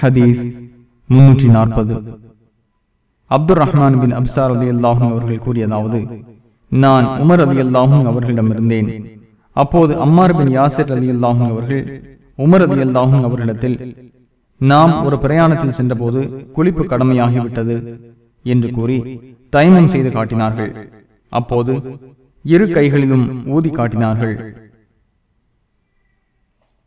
ஹதீஸ் முன்னூற்றி நாற்பது அப்துல் ரஹ்மான் பின் அப்சார் அலி அல்லாஹும் அவர்கள் கூறியதாவது நான் உமர் அலி அல்லாஹும் அவர்களிடம் இருந்தேன். அப்போது அம்மார் பின் யாசிர் அலி அல்லாஹும் அவர்கள் உமர் அலி அல்லாஹும் அவர்களிடத்தில் நாம் ஒரு பிரயாணத்தில் சென்றபோது குளிப்பு கடமையாகிவிட்டது என்று கூறி தயமம் செய்து காட்டினார்கள். அப்போது இரு கைகளிலும் ஊதி காட்டினார்கள்.